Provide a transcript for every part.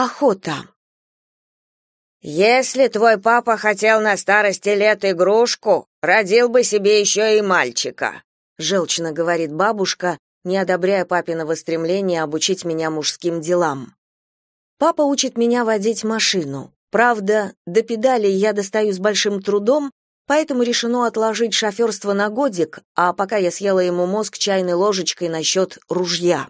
Охота. Если твой папа хотел на старости лет игрушку, родил бы себе еще и мальчика, желчно говорит бабушка, не одобряя папиного стремления обучить меня мужским делам. Папа учит меня водить машину. Правда, до педалей я достаю с большим трудом, поэтому решено отложить шоферство на годик, а пока я съела ему мозг чайной ложечкой насчет ружья.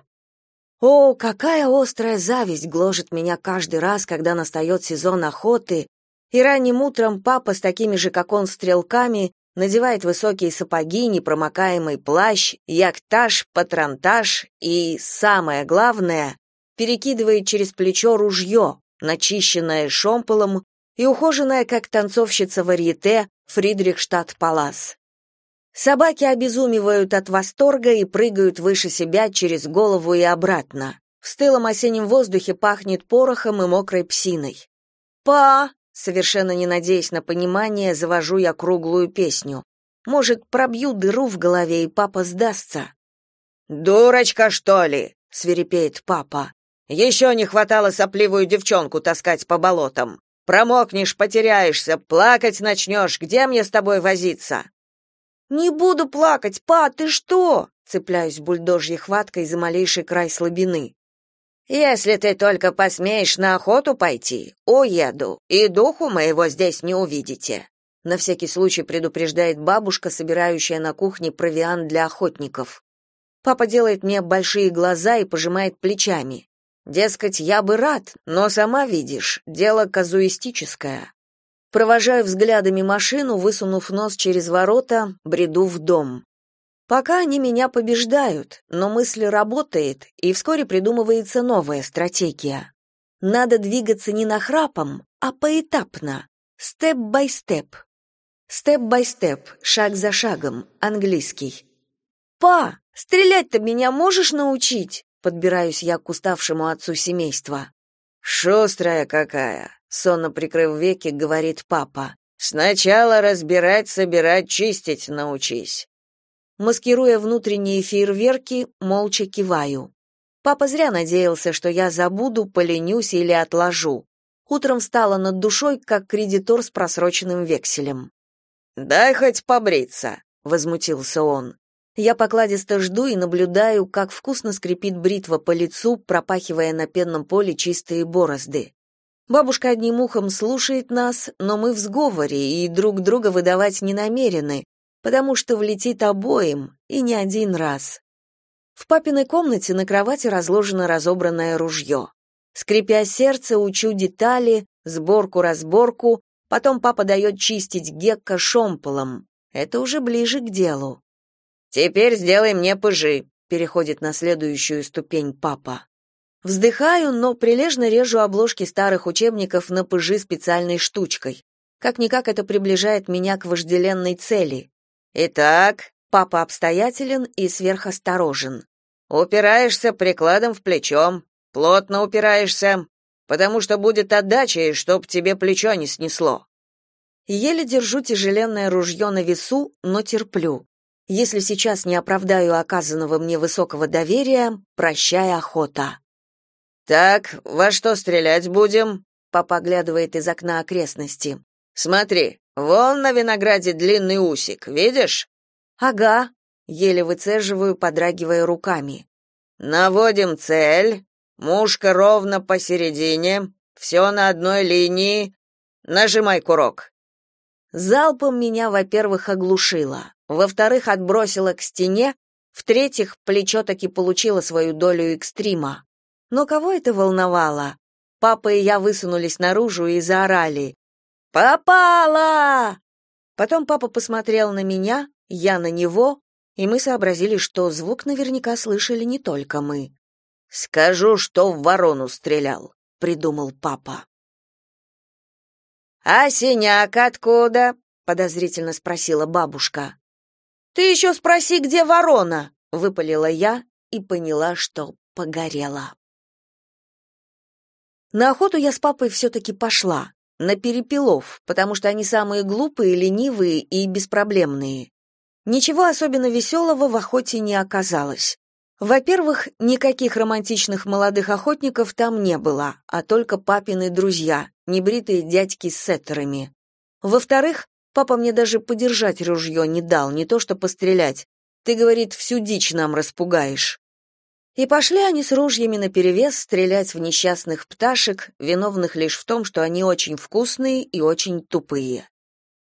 О, какая острая зависть гложет меня каждый раз, когда настает сезон охоты, и ранним утром папа с такими же, как он, стрелками надевает высокие сапоги, непромокаемый плащ, яктаж, патронтаж и, самое главное, перекидывает через плечо ружье, начищенное шомполом и ухоженное, как танцовщица варьете, Фридрихштадт-Палас. Собаки обезумевают от восторга и прыгают выше себя через голову и обратно. В стылом осеннем воздухе пахнет порохом и мокрой псиной. «Па!» — совершенно не надеясь на понимание, завожу я круглую песню. Может, пробью дыру в голове, и папа сдастся. «Дурочка, что ли?» — свирепеет папа. «Еще не хватало сопливую девчонку таскать по болотам. Промокнешь, потеряешься, плакать начнешь. Где мне с тобой возиться?» «Не буду плакать, па, ты что?» Цепляюсь бульдожьей хваткой за малейший край слабины. «Если ты только посмеешь на охоту пойти, уеду, и духу моего здесь не увидите», на всякий случай предупреждает бабушка, собирающая на кухне провиант для охотников. Папа делает мне большие глаза и пожимает плечами. Дескать, я бы рад, но сама видишь, дело казуистическое. Провожаю взглядами машину, высунув нос через ворота, бреду в дом. Пока они меня побеждают, но мысль работает, и вскоре придумывается новая стратегия. Надо двигаться не нахрапом, а поэтапно, step-by-step. Step-by-step, шаг за шагом, английский. «Па, стрелять-то меня можешь научить?» Подбираюсь я к уставшему отцу семейства. «Шустрая какая!» Сонно прикрыв веки, говорит папа. Сначала разбирать, собирать, чистить научись. Маскируя внутренние фейерверки, молча киваю. Папа зря надеялся, что я забуду, поленюсь или отложу. Утром встала над душой, как кредитор с просроченным векселем. «Дай хоть побриться», — возмутился он. Я покладисто жду и наблюдаю, как вкусно скрипит бритва по лицу, пропахивая на пенном поле чистые борозды. Бабушка одним ухом слушает нас, но мы в сговоре и друг друга выдавать не намерены, потому что влетит обоим, и не один раз. В папиной комнате на кровати разложено разобранное ружье. Скрипя сердце, учу детали, сборку-разборку, потом папа дает чистить гекко шомполом. Это уже ближе к делу. «Теперь сделай мне пыжи», — переходит на следующую ступень папа. Вздыхаю, но прилежно режу обложки старых учебников на пыжи специальной штучкой. Как-никак это приближает меня к вожделенной цели. Итак, папа обстоятелен и сверхосторожен. Упираешься прикладом в плечо, плотно упираешься, потому что будет отдача, и чтоб тебе плечо не снесло. Еле держу тяжеленное ружье на весу, но терплю. Если сейчас не оправдаю оказанного мне высокого доверия, прощай охота. Так, во что стрелять будем? Папа оглядывает из окна окрестности. Смотри, вон на винограде длинный усик, видишь? Ага, еле выцеживаю, подрагивая руками. Наводим цель. Мушка ровно посередине, все на одной линии. Нажимай курок. Залпом меня, во-первых, оглушило, во-вторых, отбросило к стене, в-третьих, плечо таки получило свою долю экстрима. Но кого это волновало? Папа и я высунулись наружу и заорали. «Попала!» Потом папа посмотрел на меня, я на него, и мы сообразили, что звук наверняка слышали не только мы. «Скажу, что в ворону стрелял», — придумал папа. «А синяк откуда?» — подозрительно спросила бабушка. «Ты еще спроси, где ворона!» — выпалила я и поняла, что погорела. На охоту я с папой все-таки пошла, на перепелов, потому что они самые глупые, ленивые и беспроблемные. Ничего особенно веселого в охоте не оказалось. Во-первых, никаких романтичных молодых охотников там не было, а только папины друзья, небритые дядьки с сеттерами. Во-вторых, папа мне даже подержать ружье не дал, не то что пострелять. Ты, говорит, всю дичь нам распугаешь. И пошли они с ружьями наперевес стрелять в несчастных пташек, виновных лишь в том, что они очень вкусные и очень тупые.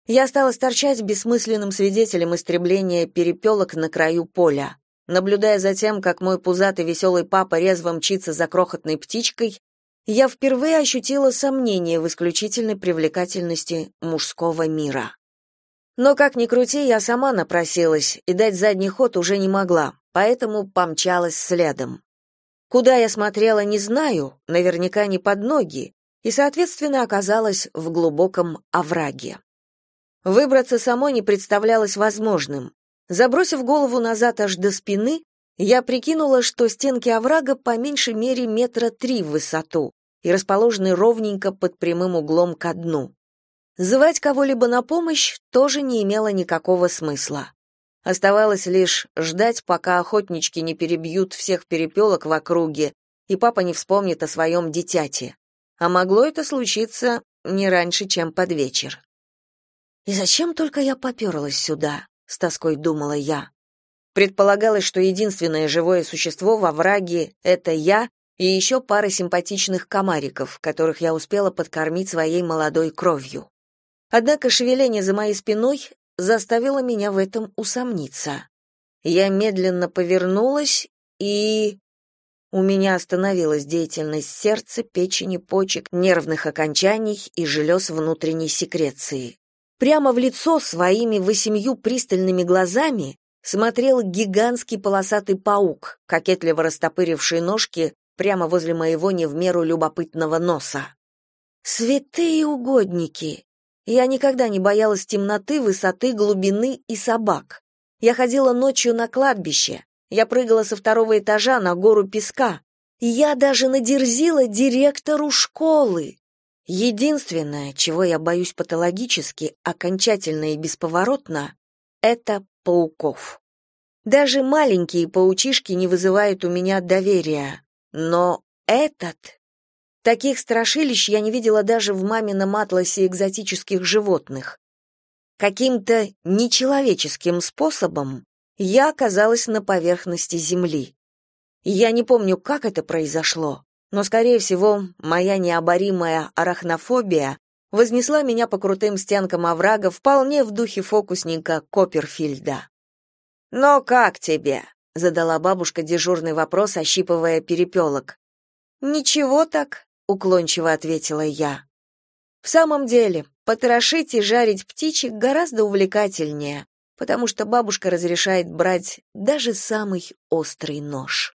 Я стала торчать бессмысленным свидетелем истребления перепелок на краю поля. Наблюдая за тем, как мой пузатый веселый папа резво мчится за крохотной птичкой, я впервые ощутила сомнение в исключительной привлекательности мужского мира. Но как ни крути, я сама напросилась и дать задний ход уже не могла, поэтому помчалась следом. Куда я смотрела, не знаю, наверняка не под ноги, и, соответственно, оказалась в глубоком овраге. Выбраться самой не представлялось возможным. Забросив голову назад аж до спины, я прикинула, что стенки оврага по меньшей мере метра три в высоту и расположены ровненько под прямым углом ко дну. Звать кого-либо на помощь тоже не имело никакого смысла. Оставалось лишь ждать, пока охотнички не перебьют всех перепелок в округе, и папа не вспомнит о своем дитяте. А могло это случиться не раньше, чем под вечер. И зачем только я поперлась сюда? с тоской думала я. Предполагалось, что единственное живое существо во враге это я и еще пара симпатичных комариков, которых я успела подкормить своей молодой кровью. Однако шевеление за моей спиной заставило меня в этом усомниться. Я медленно повернулась и у меня остановилась деятельность сердца, печени, почек, нервных окончаний и желез внутренней секреции. Прямо в лицо своими восемью пристальными глазами смотрел гигантский полосатый паук, кокетливо растопыривший ножки прямо возле моего не в меру любопытного носа. Святые угодники! Я никогда не боялась темноты, высоты, глубины и собак. Я ходила ночью на кладбище, я прыгала со второго этажа на гору песка. Я даже надерзила директору школы. Единственное, чего я боюсь патологически, окончательно и бесповоротно, это пауков. Даже маленькие паучишки не вызывают у меня доверия, но этот Таких страшилищ я не видела даже в мамином атласе экзотических животных. Каким-то нечеловеческим способом я оказалась на поверхности Земли. Я не помню, как это произошло, но, скорее всего, моя необоримая арахнофобия вознесла меня по крутым стенкам оврага вполне в духе фокусника Копперфильда. «Но как тебе?» — задала бабушка дежурный вопрос, ощипывая перепелок. «Ничего так», — уклончиво ответила я. «В самом деле, потрошить и жарить птичек гораздо увлекательнее, потому что бабушка разрешает брать даже самый острый нож».